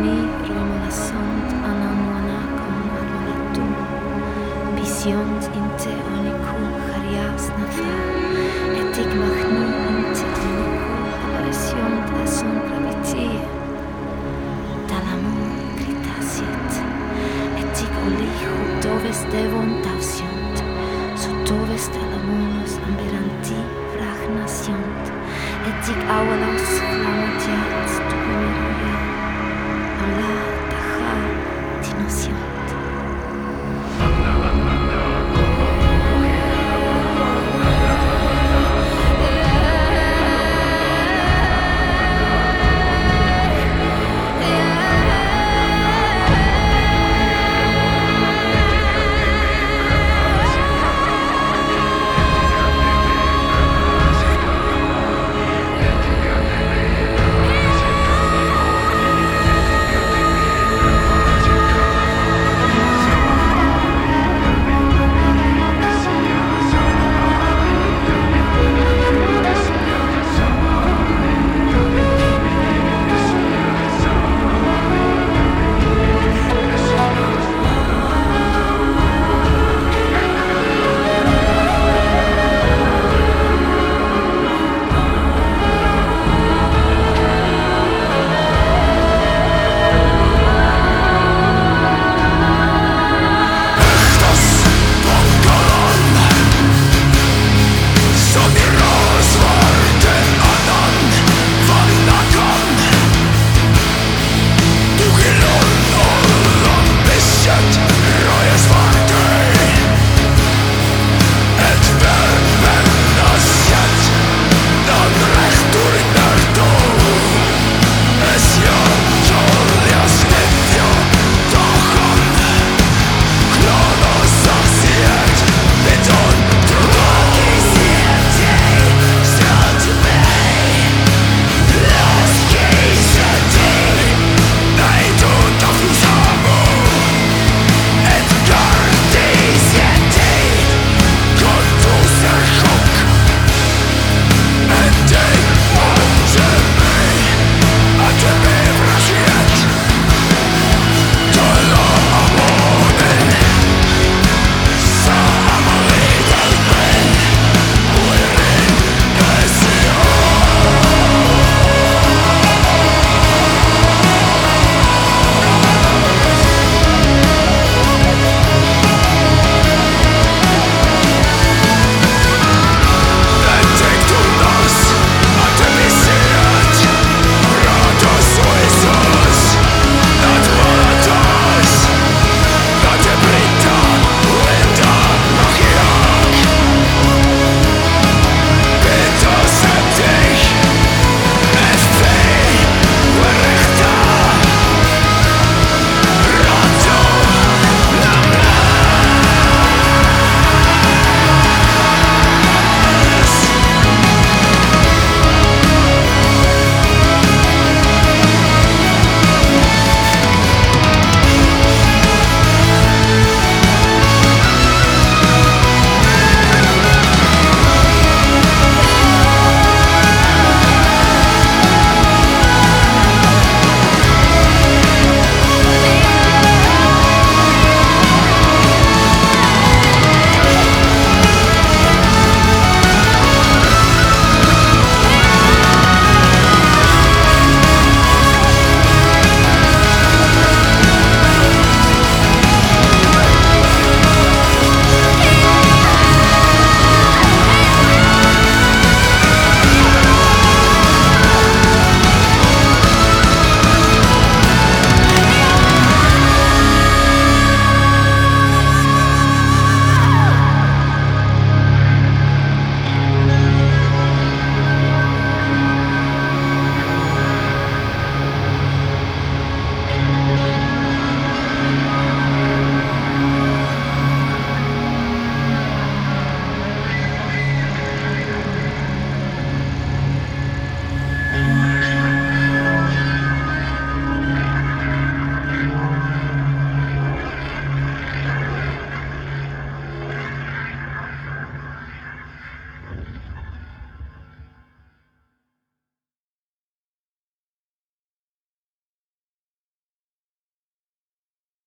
Anni remelassant anam monacum arboletum, visiont in te onicum charias nafa, et hic magni in te onicum aparesiont asum gravitie. Talamum critasit, et hic olihum doves devon tausiont, sutoves talamunus amberanti vragnasiont, et hic auelos flammatiat tu